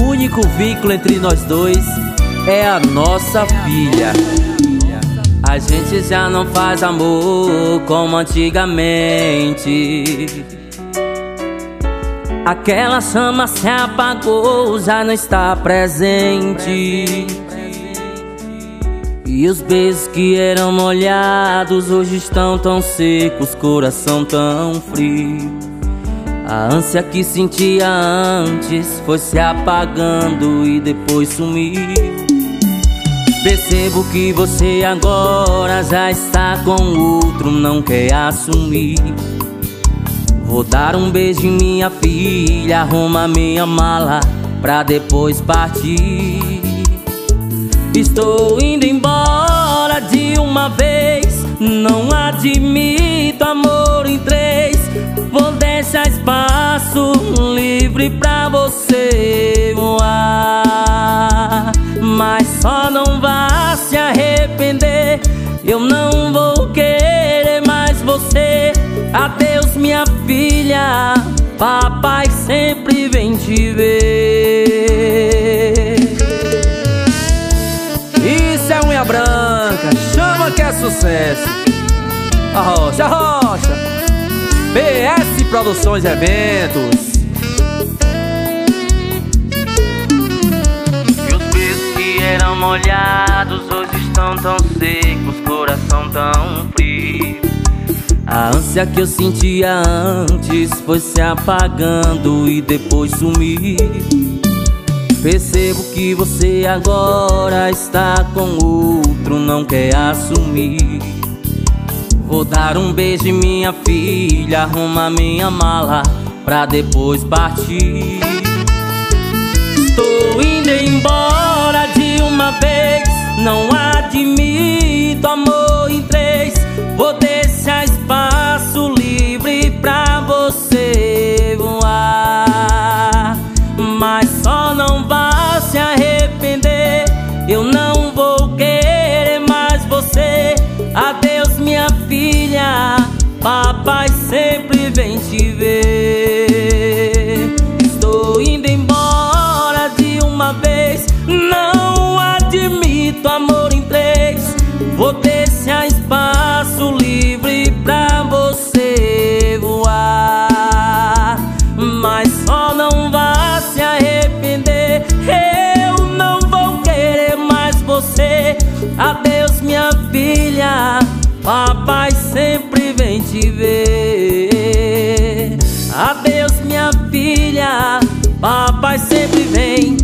O único vínculo entre nós dois é a nossa filha. A gente já não faz amor como antigamente. Aquela chama se apagou, já não está presente. E os beijos que eram molhados hoje estão tão secos, coração tão frio. A ânsia que sentia antes foi se apagando e depois sumiu. Percebo que você agora já está com outro, não quer assumir. Vou dar um beijo em minha filha, arruma minha mala pra depois partir. Estou indo embora de uma vez, não admito amor em três. Vou deixar espaço livre pra você voar, mas só não vai se arrepender. Eu não vou querer mais você. Adeus, minha filha. Papai sempre vem te ver. Isso é unha branca, chama que é sucesso. Arrocha, arrocha. PS Produções Eventos. eram molhados hoje estão tão secos, coração tão frio. A ânsia que eu sentia antes foi se apagando e depois sumir. Percebo que você agora está com outro, não quer assumir. Vou dar um beijo em minha filha, arruma minha mala pra depois partir. Estou indo embora de uma vez, não admito amor em três. Vou deixar espaço livre pra você Papai sempre vem te ver. Estou indo embora de uma vez. Não admito amor em três. Vou deixar espaço livre pra você voar. Mas só não vá se arrepender. Eu não vou querer mais você. Adeus, minha filha. Papai te ver. Adeus, minha filha. Papai sempre vem.